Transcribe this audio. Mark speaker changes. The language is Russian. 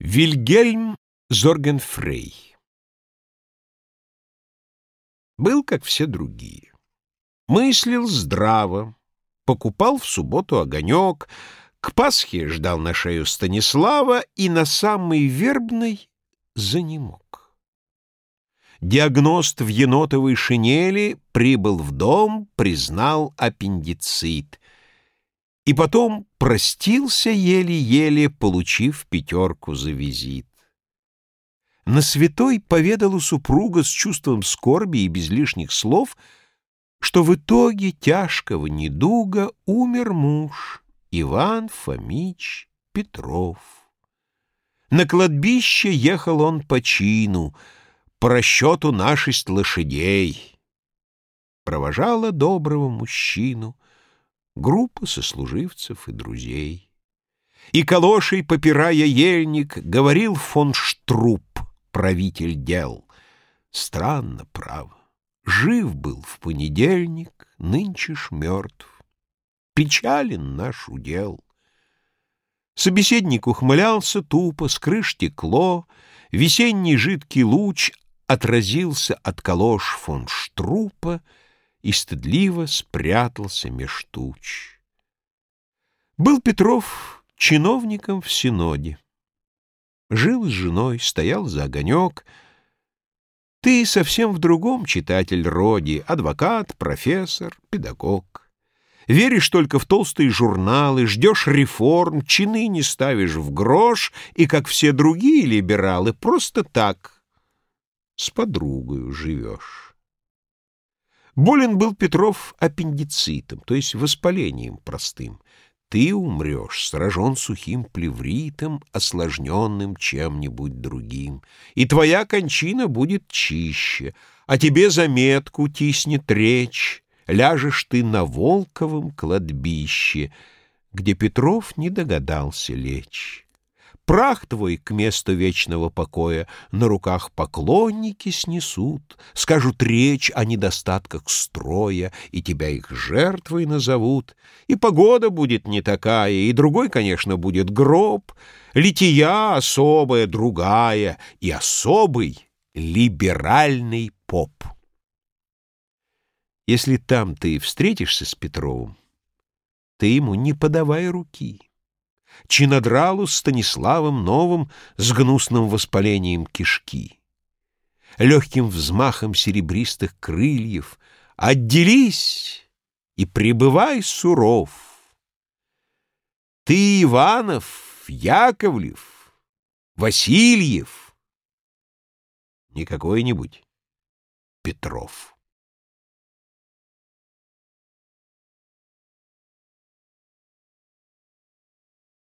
Speaker 1: Вильгельм Зоргенфрей Был, как все другие. Мыслил здраво, покупал в субботу огонек, к Пасхе ждал на шею Станислава и на самый вербной занемог. Диагност в енотовой шинели прибыл в дом, признал аппендицит — и потом простился еле-еле, получив пятерку за визит. На святой поведала супруга с чувством скорби и без лишних слов, что в итоге тяжкого недуга умер муж Иван Фомич Петров. На кладбище ехал он по чину, по расчету нашесть лошадей. Провожала доброго мужчину — группа сослуживцев и друзей. И калошей, попирая ельник, говорил фон Штруп, правитель дел. Странно, право, жив был в понедельник, нынче ж мертв. Печален наш удел. Собеседник ухмылялся тупо, с крыш текло, весенний жидкий луч отразился от калош фон Штрупа, и стыдливо спрятался меж туч. Был Петров чиновником в Синоде. Жил с женой, стоял за огонек. Ты совсем в другом, читатель роди, адвокат, профессор, педагог. Веришь только в толстые журналы, ждешь реформ, чины не ставишь в грош, и, как все другие либералы, просто так с подругою живешь. Болен был Петров аппендицитом, то есть воспалением простым. Ты умрешь, сражен сухим плевритом, осложненным чем-нибудь другим, и твоя кончина будет чище, а тебе заметку тиснет речь, ляжешь ты на Волковом кладбище, где Петров не догадался лечь. Прах твой к месту вечного покоя на руках поклонники снесут, Скажут речь о недостатках строя, и тебя их жертвой назовут. И погода будет не такая, и другой, конечно, будет гроб, Лития особая, другая, и особый либеральный поп. Если там ты встретишься с Петровым, ты ему не подавай руки чинодралу Станиславом Новым с гнусным воспалением кишки. Легким взмахом серебристых крыльев отделись и пребывай суров. Ты, Иванов, Яковлев, Васильев, не какой-нибудь Петров.